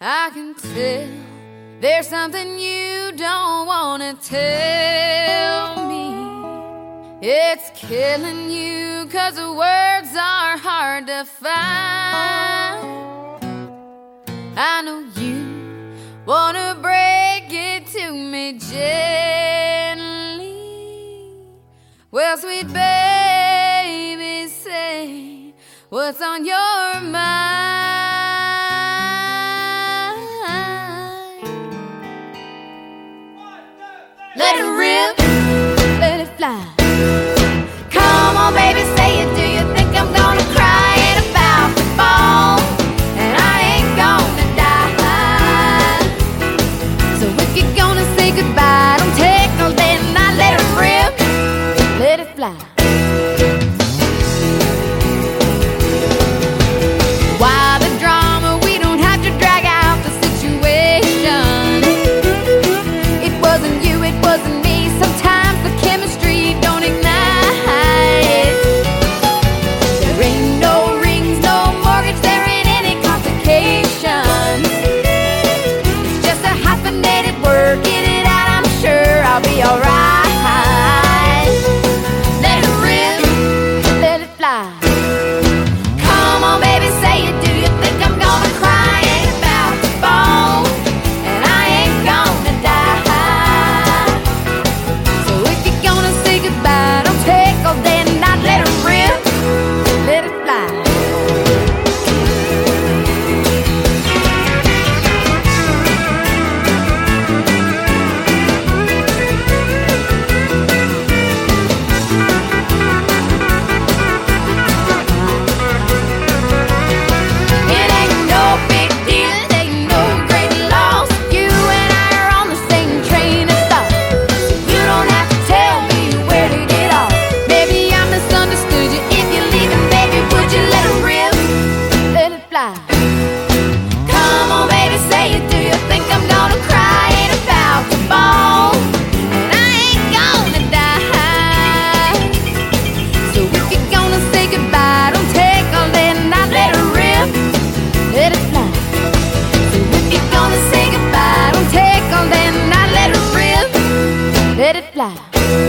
I can tell there's something you don't wanna tell me. It's killing you cause the words are hard to find. I know you wanna break it to me gently. Well, sweet baby, say what's on your mind. là mom. 来。